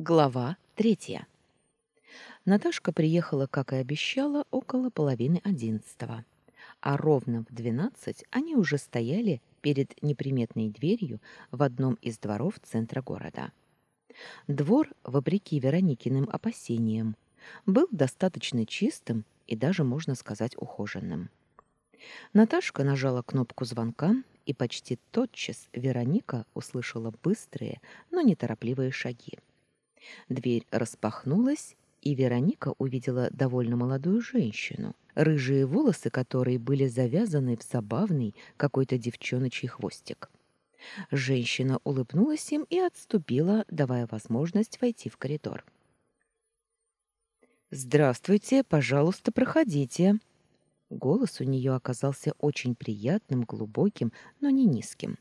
Глава третья. Наташка приехала, как и обещала, около половины одиннадцатого, а ровно в двенадцать они уже стояли перед неприметной дверью в одном из дворов центра города. Двор, вопреки Вероникиным опасениям, был достаточно чистым и даже, можно сказать, ухоженным. Наташка нажала кнопку звонка, и почти тотчас Вероника услышала быстрые, но неторопливые шаги. Дверь распахнулась, и Вероника увидела довольно молодую женщину, рыжие волосы которой были завязаны в забавный какой-то девчоночий хвостик. Женщина улыбнулась им и отступила, давая возможность войти в коридор. «Здравствуйте, пожалуйста, проходите». Голос у нее оказался очень приятным, глубоким, но не низким.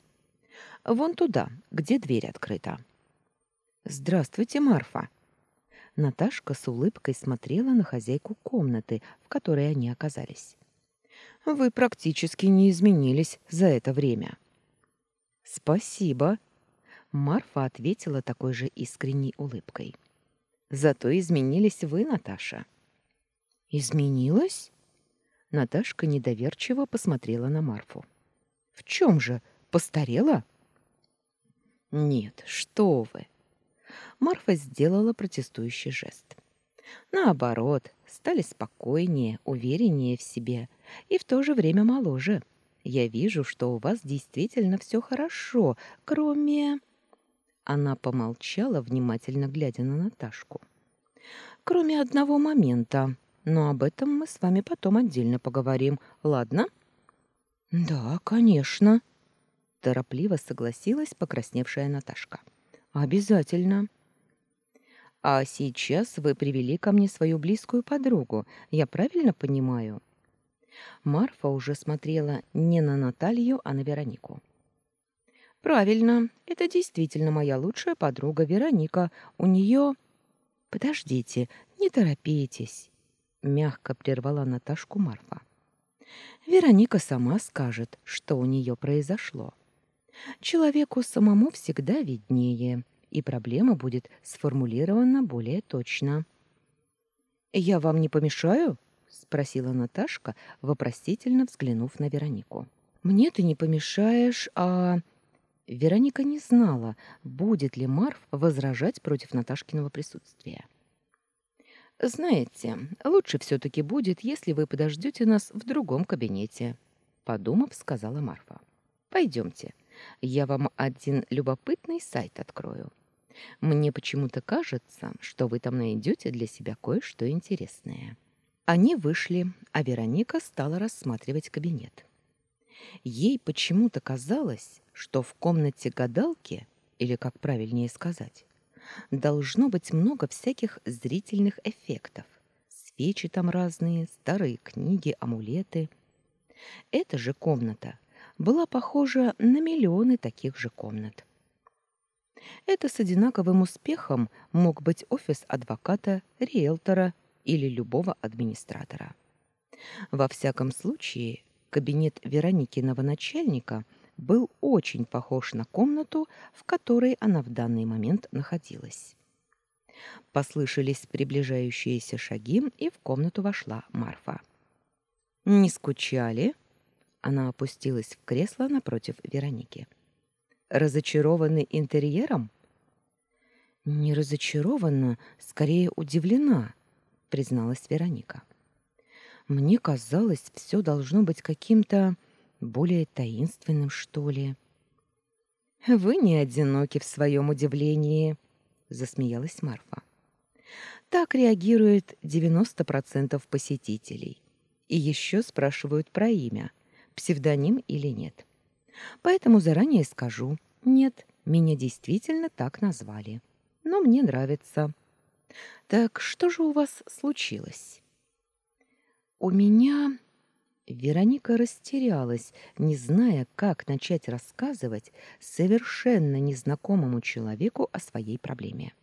«Вон туда, где дверь открыта». «Здравствуйте, Марфа». Наташка с улыбкой смотрела на хозяйку комнаты, в которой они оказались. «Вы практически не изменились за это время». «Спасибо», — Марфа ответила такой же искренней улыбкой. «Зато изменились вы, Наташа». «Изменилась?» Наташка недоверчиво посмотрела на Марфу. «В чем же? Постарела?» «Нет, что вы!» Марфа сделала протестующий жест. «Наоборот, стали спокойнее, увереннее в себе и в то же время моложе. Я вижу, что у вас действительно все хорошо, кроме...» Она помолчала, внимательно глядя на Наташку. «Кроме одного момента, но об этом мы с вами потом отдельно поговорим, ладно? Да, конечно, торопливо согласилась покрасневшая Наташка. Обязательно. А сейчас вы привели ко мне свою близкую подругу. Я правильно понимаю? Марфа уже смотрела не на Наталью, а на Веронику. Правильно. Это действительно моя лучшая подруга Вероника. У нее... Подождите, не торопитесь мягко прервала Наташку Марфа. Вероника сама скажет, что у нее произошло. Человеку самому всегда виднее, и проблема будет сформулирована более точно. Я вам не помешаю? спросила Наташка, вопросительно взглянув на Веронику. Мне ты не помешаешь, а Вероника не знала, будет ли Марф возражать против Наташкиного присутствия. Знаете, лучше все таки будет, если вы подождете нас в другом кабинете, подумав, сказала Марфа. Пойдемте. Я вам один любопытный сайт открою. Мне почему-то кажется, что вы там найдете для себя кое-что интересное. Они вышли, а Вероника стала рассматривать кабинет. Ей почему-то казалось, что в комнате гадалки, или как правильнее сказать, должно быть много всяких зрительных эффектов. Свечи там разные, старые книги, амулеты. Эта же комната была похожа на миллионы таких же комнат. Это с одинаковым успехом мог быть офис адвоката, риэлтора или любого администратора. Во всяком случае, кабинет Вероникиного начальника – был очень похож на комнату, в которой она в данный момент находилась. Послышались приближающиеся шаги, и в комнату вошла Марфа. «Не скучали?» Она опустилась в кресло напротив Вероники. «Разочарованы интерьером?» «Не разочарована, скорее удивлена», — призналась Вероника. «Мне казалось, все должно быть каким-то более таинственным, что ли. Вы не одиноки в своем удивлении, засмеялась Марфа. Так реагирует 90% посетителей. И еще спрашивают про имя, псевдоним или нет. Поэтому заранее скажу: нет, меня действительно так назвали. Но мне нравится. Так что же у вас случилось? У меня Вероника растерялась, не зная, как начать рассказывать совершенно незнакомому человеку о своей проблеме.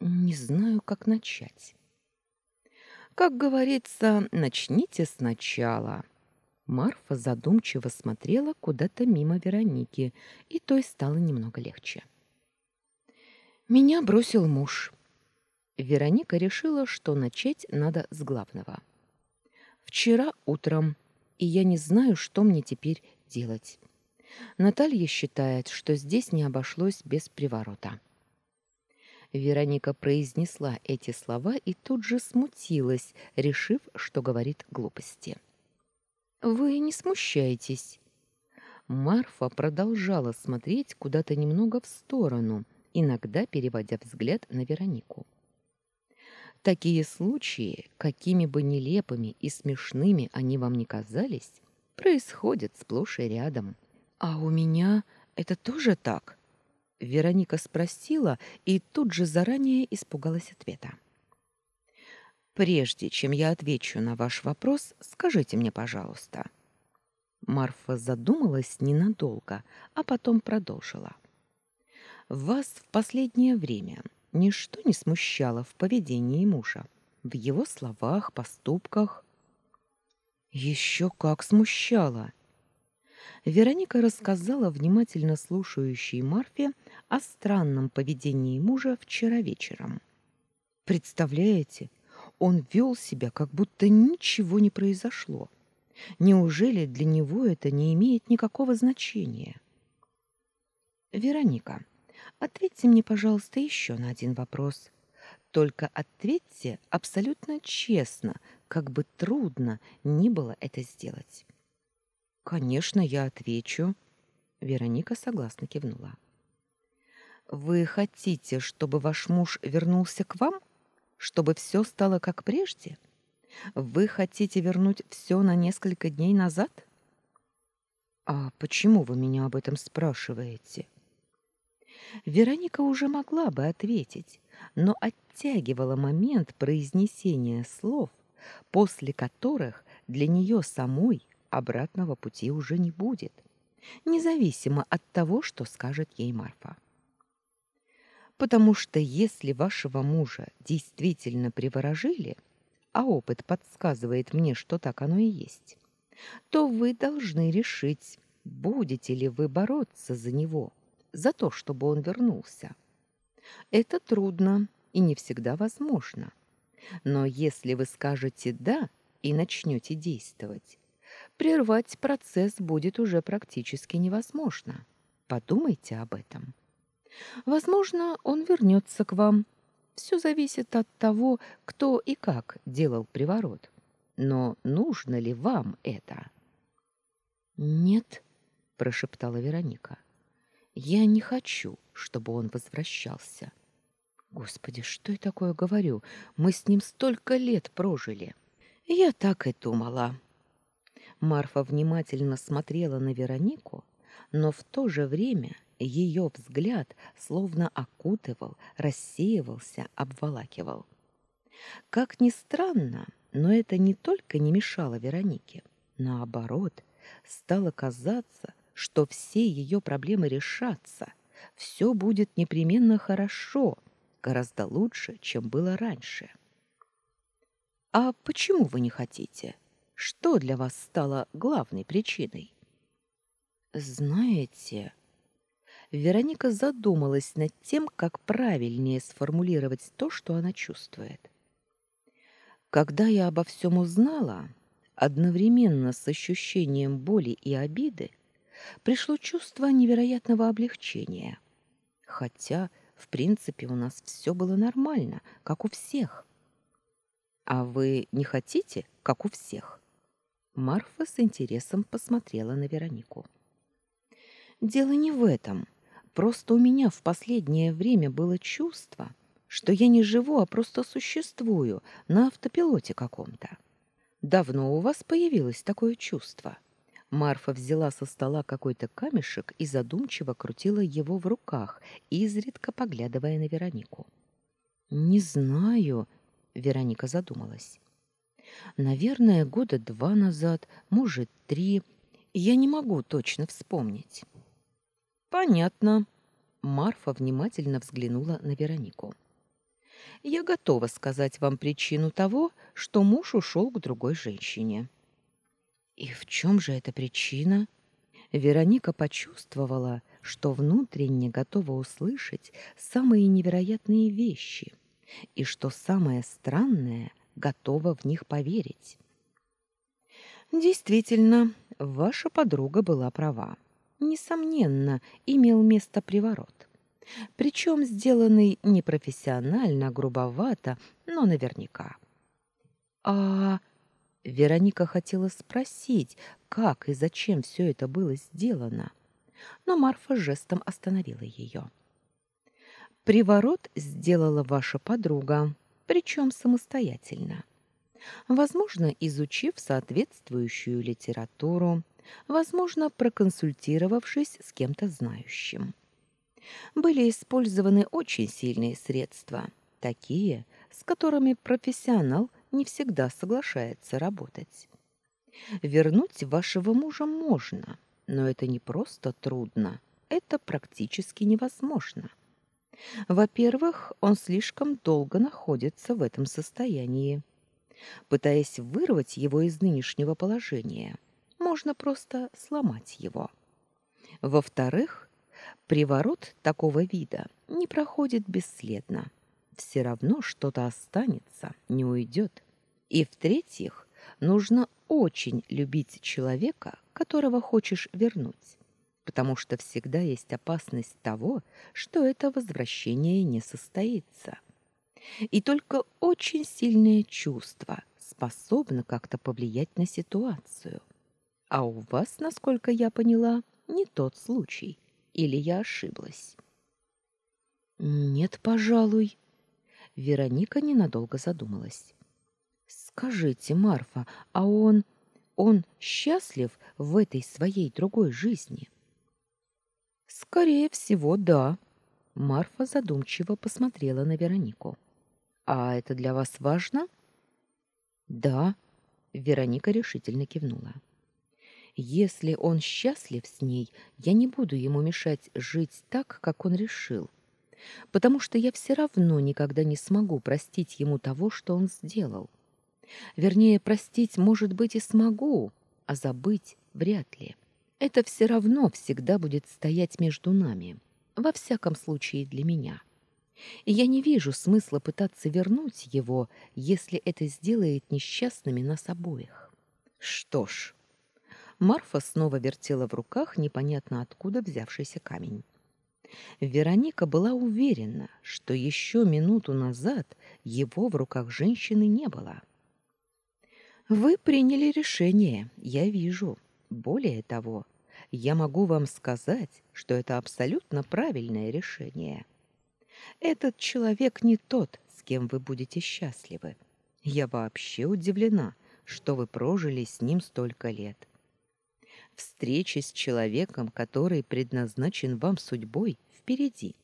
Не знаю, как начать. Как говорится, начните сначала. Марфа задумчиво смотрела куда-то мимо Вероники, и той стало немного легче. Меня бросил муж. Вероника решила, что начать надо с главного. Вчера утром, и я не знаю, что мне теперь делать. Наталья считает, что здесь не обошлось без приворота. Вероника произнесла эти слова и тут же смутилась, решив, что говорит глупости. Вы не смущайтесь. Марфа продолжала смотреть куда-то немного в сторону, иногда переводя взгляд на Веронику. Такие случаи, какими бы нелепыми и смешными они вам ни казались, происходят сплошь и рядом. А у меня это тоже так? Вероника спросила и тут же заранее испугалась ответа. Прежде чем я отвечу на ваш вопрос, скажите мне, пожалуйста. Марфа задумалась ненадолго, а потом продолжила. Вас в последнее время ничто не смущало в поведении мужа, в его словах, поступках. Еще как смущало. Вероника рассказала внимательно слушающей Марфе о странном поведении мужа вчера вечером. Представляете, он вел себя, как будто ничего не произошло. Неужели для него это не имеет никакого значения? Вероника, ответьте мне, пожалуйста, еще на один вопрос. Только ответьте абсолютно честно, как бы трудно ни было это сделать. Конечно, я отвечу. Вероника согласно кивнула. Вы хотите, чтобы ваш муж вернулся к вам? Чтобы все стало как прежде? Вы хотите вернуть все на несколько дней назад? А почему вы меня об этом спрашиваете? Вероника уже могла бы ответить, но оттягивала момент произнесения слов, после которых для нее самой обратного пути уже не будет, независимо от того, что скажет ей Марфа потому что если вашего мужа действительно приворожили, а опыт подсказывает мне, что так оно и есть, то вы должны решить, будете ли вы бороться за него, за то, чтобы он вернулся. Это трудно и не всегда возможно. Но если вы скажете «да» и начнете действовать, прервать процесс будет уже практически невозможно. Подумайте об этом. Возможно, он вернется к вам. Все зависит от того, кто и как делал приворот. Но нужно ли вам это? Нет, прошептала Вероника. Я не хочу, чтобы он возвращался. Господи, что я такое говорю? Мы с ним столько лет прожили. Я так и думала. Марфа внимательно смотрела на Веронику, но в то же время ее взгляд словно окутывал, рассеивался, обволакивал. Как ни странно, но это не только не мешало Веронике. Наоборот, стало казаться, что все ее проблемы решатся, все будет непременно хорошо, гораздо лучше, чем было раньше. А почему вы не хотите? Что для вас стало главной причиной? Знаете, Вероника задумалась над тем, как правильнее сформулировать то, что она чувствует. Когда я обо всем узнала, одновременно с ощущением боли и обиды пришло чувство невероятного облегчения. Хотя, в принципе, у нас все было нормально, как у всех. А вы не хотите, как у всех? Марфа с интересом посмотрела на Веронику. Дело не в этом. Просто у меня в последнее время было чувство, что я не живу, а просто существую на автопилоте каком-то. Давно у вас появилось такое чувство? Марфа взяла со стола какой-то камешек и задумчиво крутила его в руках, изредка поглядывая на Веронику. Не знаю, Вероника задумалась. Наверное, года два назад, может, три. Я не могу точно вспомнить. Понятно. Марфа внимательно взглянула на Веронику. Я готова сказать вам причину того, что муж ушел к другой женщине. И в чем же эта причина? Вероника почувствовала, что внутренне готова услышать самые невероятные вещи, И что самое странное, готова в них поверить. Действительно, ваша подруга была права. Несомненно, имел место приворот. Причем сделанный непрофессионально, грубовато, но наверняка. А Вероника хотела спросить, как и зачем все это было сделано, но Марфа жестом остановила ее. Приворот сделала ваша подруга, причем самостоятельно. Возможно, изучив соответствующую литературу, возможно, проконсультировавшись с кем-то знающим. Были использованы очень сильные средства, такие, с которыми профессионал не всегда соглашается работать. Вернуть вашего мужа можно, но это не просто трудно, это практически невозможно. Во-первых, он слишком долго находится в этом состоянии. Пытаясь вырвать его из нынешнего положения, можно просто сломать его. Во-вторых, приворот такого вида не проходит бесследно. Все равно что-то останется, не уйдет. И в-третьих, нужно очень любить человека, которого хочешь вернуть потому что всегда есть опасность того, что это возвращение не состоится. И только очень сильное чувство способно как-то повлиять на ситуацию. А у вас, насколько я поняла, не тот случай. Или я ошиблась? Нет, пожалуй. Вероника ненадолго задумалась. Скажите, Марфа, а он он счастлив в этой своей другой жизни? Скорее всего, да. Марфа задумчиво посмотрела на Веронику. А это для вас важно? Да, Вероника решительно кивнула. Если он счастлив с ней, я не буду ему мешать жить так, как он решил, потому что я все равно никогда не смогу простить ему того, что он сделал. Вернее, простить, может быть, и смогу, а забыть вряд ли. Это все равно всегда будет стоять между нами, во всяком случае для меня. И я не вижу смысла пытаться вернуть его, если это сделает несчастными нас обоих. Что ж, Марфа снова вертела в руках непонятно откуда взявшийся камень. Вероника была уверена, что еще минуту назад его в руках женщины не было. «Вы приняли решение, я вижу», более того, я могу вам сказать, что это абсолютно правильное решение. Этот человек не тот, с кем вы будете счастливы. Я вообще удивлена, что вы прожили с ним столько лет. Встреча с человеком, который предназначен вам судьбой, впереди.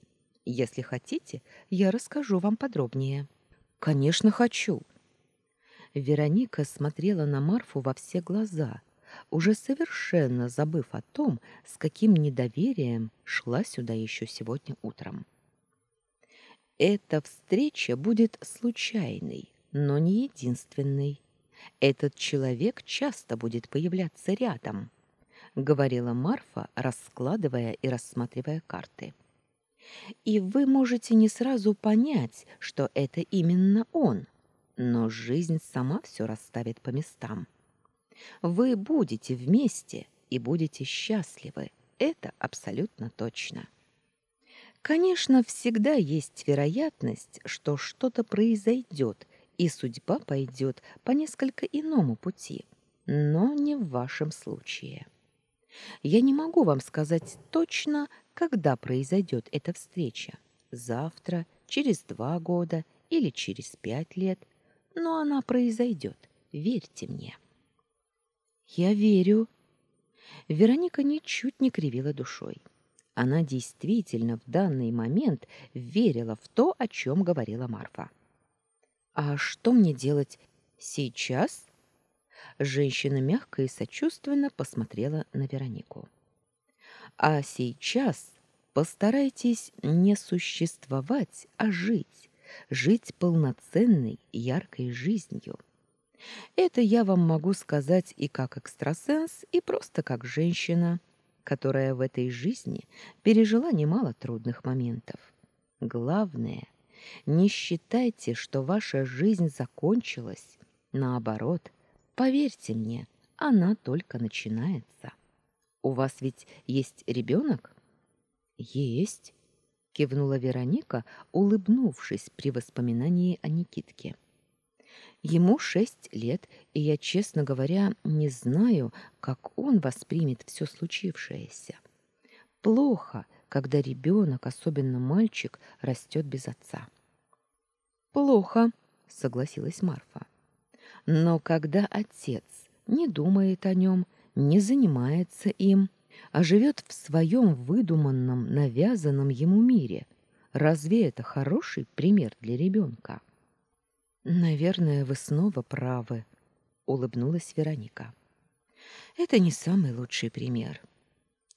Если хотите, я расскажу вам подробнее. Конечно, хочу. Вероника смотрела на Марфу во все глаза уже совершенно забыв о том, с каким недоверием шла сюда еще сегодня утром. Эта встреча будет случайной, но не единственной. Этот человек часто будет появляться рядом, говорила Марфа, раскладывая и рассматривая карты. И вы можете не сразу понять, что это именно он, но жизнь сама все расставит по местам. Вы будете вместе и будете счастливы. Это абсолютно точно. Конечно, всегда есть вероятность, что что-то произойдет, и судьба пойдет по несколько иному пути, но не в вашем случае. Я не могу вам сказать точно, когда произойдет эта встреча. Завтра, через два года или через пять лет, но она произойдет, верьте мне. Я верю. Вероника ничуть не кривила душой. Она действительно в данный момент верила в то, о чем говорила Марфа. А что мне делать сейчас? Женщина мягко и сочувственно посмотрела на Веронику. А сейчас постарайтесь не существовать, а жить, жить полноценной, яркой жизнью. Это я вам могу сказать и как экстрасенс, и просто как женщина, которая в этой жизни пережила немало трудных моментов. Главное Не считайте, что ваша жизнь закончилась. Наоборот, поверьте мне, она только начинается. У вас ведь есть ребенок? Есть, кивнула Вероника, улыбнувшись при воспоминании о Никитке. Ему шесть лет, и я, честно говоря, не знаю, как он воспримет все случившееся. Плохо, когда ребенок, особенно мальчик, растет без отца. Плохо, согласилась Марфа. Но когда отец не думает о нем, не занимается им, а живет в своем выдуманном, навязанном ему мире, разве это хороший пример для ребенка? Наверное, вы снова правы, улыбнулась Вероника. Это не самый лучший пример.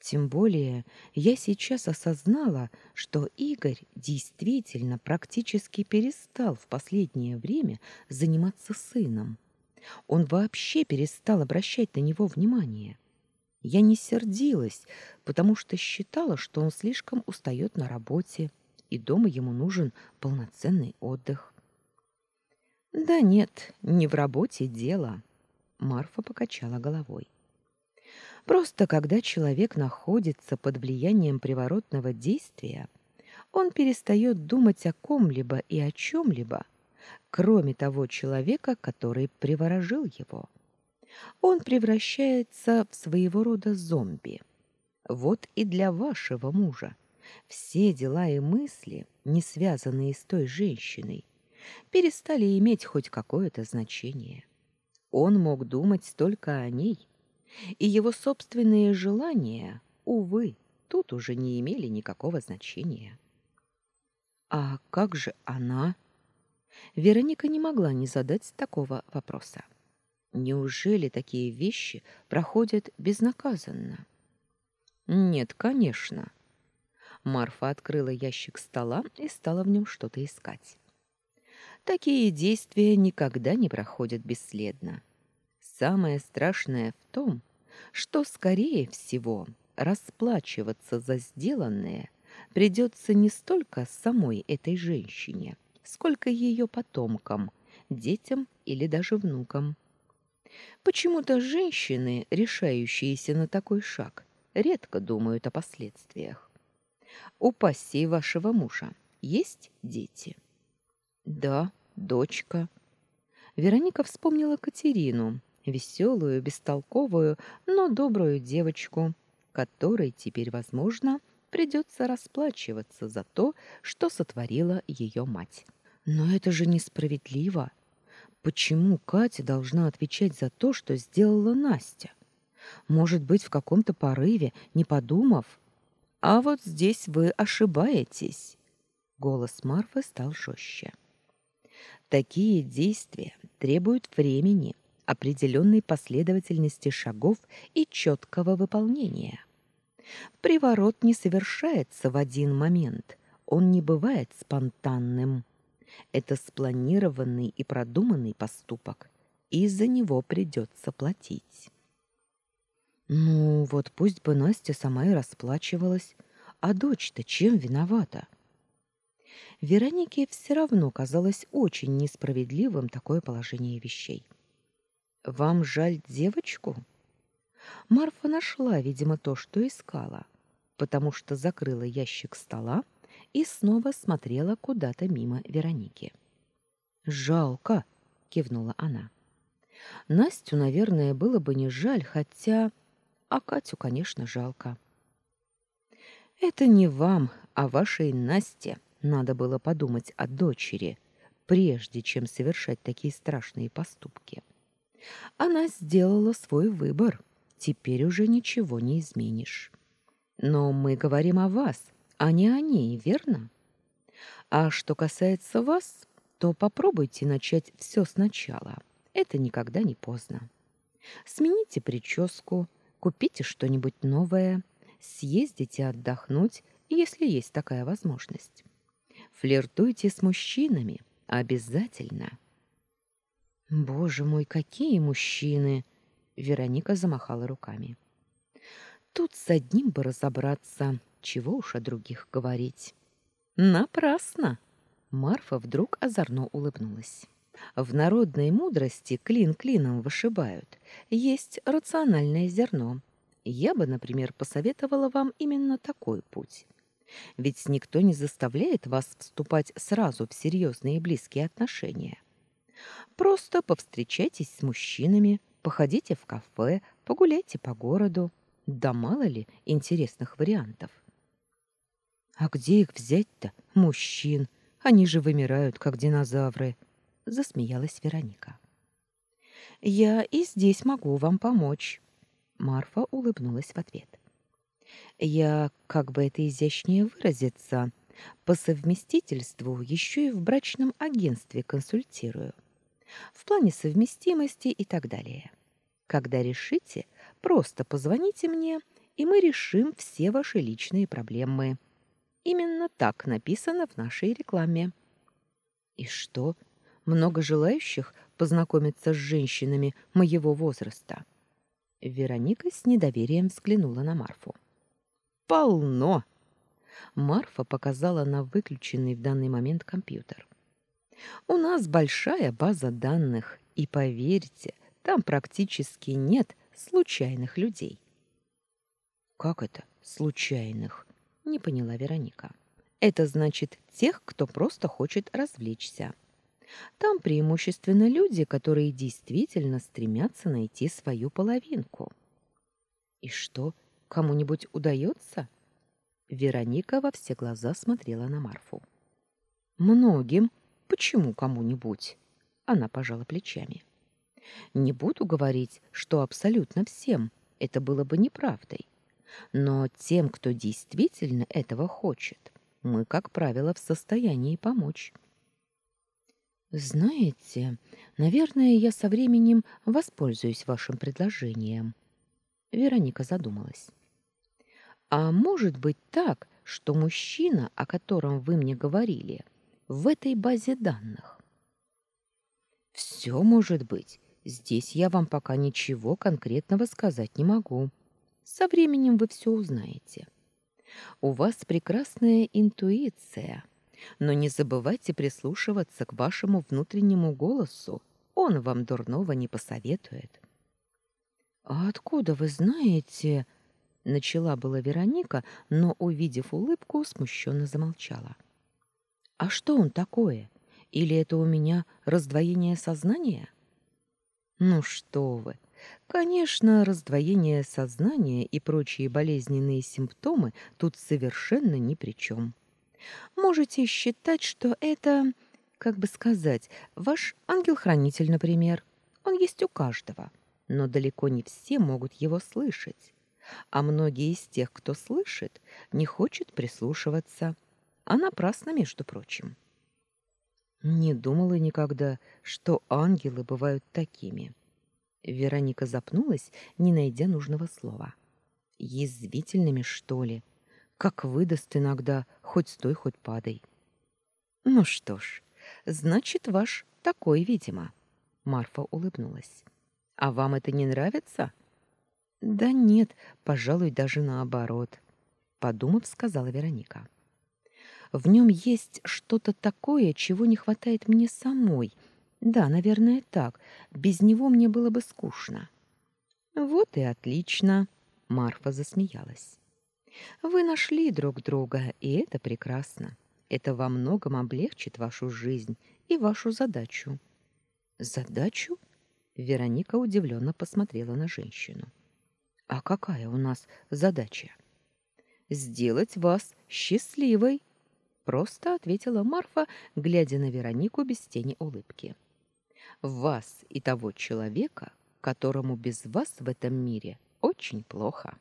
Тем более я сейчас осознала, что Игорь действительно практически перестал в последнее время заниматься сыном. Он вообще перестал обращать на него внимание. Я не сердилась, потому что считала, что он слишком устает на работе, и дома ему нужен полноценный отдых. Да нет, не в работе дело, Марфа покачала головой. Просто когда человек находится под влиянием приворотного действия, он перестает думать о ком-либо и о чем-либо, кроме того человека, который приворожил его. Он превращается в своего рода зомби. Вот и для вашего мужа все дела и мысли, не связанные с той женщиной, перестали иметь хоть какое-то значение. Он мог думать только о ней, и его собственные желания, увы, тут уже не имели никакого значения. А как же она? Вероника не могла не задать такого вопроса. Неужели такие вещи проходят безнаказанно? Нет, конечно. Марфа открыла ящик стола и стала в нем что-то искать. Такие действия никогда не проходят бесследно. Самое страшное в том, что, скорее всего, расплачиваться за сделанное придется не столько самой этой женщине, сколько ее потомкам, детям или даже внукам. Почему-то женщины, решающиеся на такой шаг, редко думают о последствиях. У пассии вашего мужа есть дети? Да, дочка. Вероника вспомнила Катерину, веселую, бестолковую, но добрую девочку, которой теперь, возможно, придется расплачиваться за то, что сотворила ее мать. Но это же несправедливо. Почему Катя должна отвечать за то, что сделала Настя? Может быть, в каком-то порыве, не подумав? А вот здесь вы ошибаетесь. Голос Марфы стал жестче. Такие действия требуют времени, определенной последовательности шагов и четкого выполнения. Приворот не совершается в один момент, он не бывает спонтанным. Это спланированный и продуманный поступок, и за него придется платить. Ну, вот пусть бы Настя сама и расплачивалась, а дочь-то чем виновата? Веронике все равно казалось очень несправедливым такое положение вещей. Вам жаль девочку? Марфа нашла, видимо, то, что искала, потому что закрыла ящик стола и снова смотрела куда-то мимо Вероники. Жалко, кивнула она. Настю, наверное, было бы не жаль, хотя а Катю, конечно, жалко. Это не вам, а вашей Насте надо было подумать о дочери, прежде чем совершать такие страшные поступки. Она сделала свой выбор. Теперь уже ничего не изменишь. Но мы говорим о вас, а не о ней, верно? А что касается вас, то попробуйте начать все сначала. Это никогда не поздно. Смените прическу, купите что-нибудь новое, съездите отдохнуть, если есть такая возможность. Флиртуйте с мужчинами, обязательно. Боже мой, какие мужчины! Вероника замахала руками. Тут с одним бы разобраться, чего уж о других говорить. Напрасно. Марфа вдруг озорно улыбнулась. В народной мудрости клин клином вышибают. Есть рациональное зерно. Я бы, например, посоветовала вам именно такой путь. Ведь никто не заставляет вас вступать сразу в серьезные и близкие отношения. Просто повстречайтесь с мужчинами, походите в кафе, погуляйте по городу. Да мало ли интересных вариантов. А где их взять-то, мужчин? Они же вымирают, как динозавры, засмеялась Вероника. Я и здесь могу вам помочь. Марфа улыбнулась в ответ. Я, как бы это изящнее выразиться, по совместительству еще и в брачном агентстве консультирую. В плане совместимости и так далее. Когда решите, просто позвоните мне, и мы решим все ваши личные проблемы. Именно так написано в нашей рекламе. И что? Много желающих познакомиться с женщинами моего возраста? Вероника с недоверием взглянула на Марфу. Полно. Марфа показала на выключенный в данный момент компьютер. У нас большая база данных, и поверьте, там практически нет случайных людей. Как это случайных? Не поняла Вероника. Это значит тех, кто просто хочет развлечься. Там преимущественно люди, которые действительно стремятся найти свою половинку. И что, кому-нибудь удается? Вероника во все глаза смотрела на Марфу. Многим. Почему кому-нибудь? Она пожала плечами. Не буду говорить, что абсолютно всем. Это было бы неправдой. Но тем, кто действительно этого хочет, мы, как правило, в состоянии помочь. Знаете, наверное, я со временем воспользуюсь вашим предложением. Вероника задумалась. А может быть так, что мужчина, о котором вы мне говорили, в этой базе данных? Все может быть. Здесь я вам пока ничего конкретного сказать не могу. Со временем вы все узнаете. У вас прекрасная интуиция, но не забывайте прислушиваться к вашему внутреннему голосу. Он вам дурного не посоветует. А откуда вы знаете? начала была Вероника, но увидев улыбку, смущенно замолчала. А что он такое? Или это у меня раздвоение сознания? Ну что вы? Конечно, раздвоение сознания и прочие болезненные симптомы тут совершенно ни при чем. Можете считать, что это, как бы сказать, ваш ангел-хранитель, например. Он есть у каждого, но далеко не все могут его слышать. А многие из тех, кто слышит, не хочет прислушиваться. А напрасно, между прочим. Не думала никогда, что ангелы бывают такими. Вероника запнулась, не найдя нужного слова. Язвительными, что ли? Как выдаст иногда, хоть стой, хоть падай. Ну что ж, значит, ваш такой, видимо. Марфа улыбнулась. А вам это не нравится? Да нет, пожалуй, даже наоборот, подумав, сказала Вероника. В нем есть что-то такое, чего не хватает мне самой. Да, наверное, так. Без него мне было бы скучно. Вот и отлично, Марфа засмеялась. Вы нашли друг друга, и это прекрасно. Это во многом облегчит вашу жизнь и вашу задачу. Задачу? Вероника удивленно посмотрела на женщину. А какая у нас задача? Сделать вас счастливой, просто ответила Марфа, глядя на Веронику без тени улыбки. Вас и того человека, которому без вас в этом мире очень плохо.